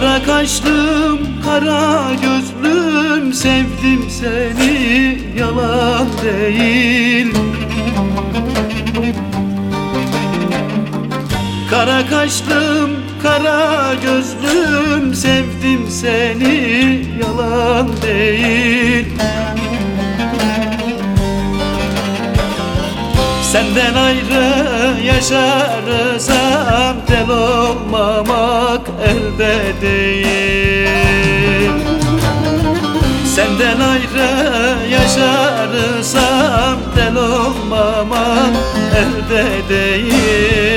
kaşlım, kara gözlüm Sevdim seni, yalan değil. Kara kaşlım, kara gözlüm Sevdim seni, yalan değil Senden ayrı yaşarsam Del olmamak elde değil. Senden ayrı yaşarsam Del olmamak elde değil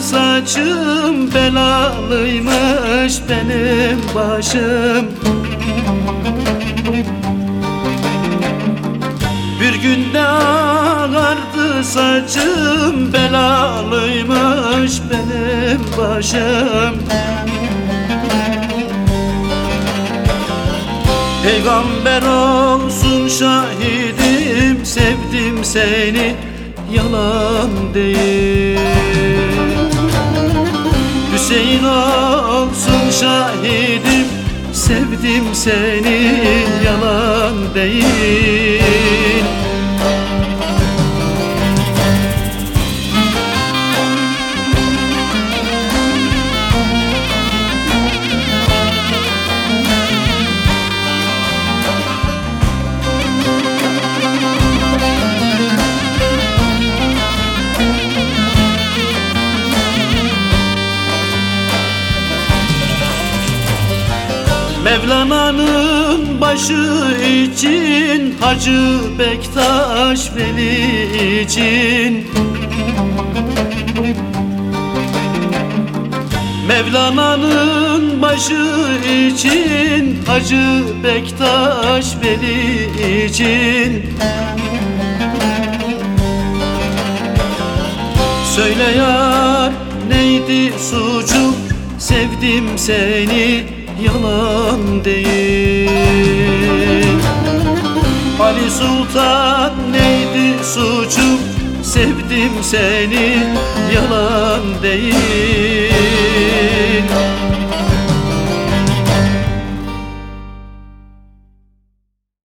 saçım Belalıymış benim başım. Bir günde ağardı saçım Belalıymış benim başım. Peygamber olsun şahidim Sevdim seni yalan değil Sevdim seni yalan değil Mevlana'nın başı için Hacı Bektaş Veli için. Mevlana'nın başı için Hacı Bektaş Veli için. Söyle yar neydi suçum Sevdim seni yalan değil. Ali Sultan neydi suçum? Sevdim seni yalan değil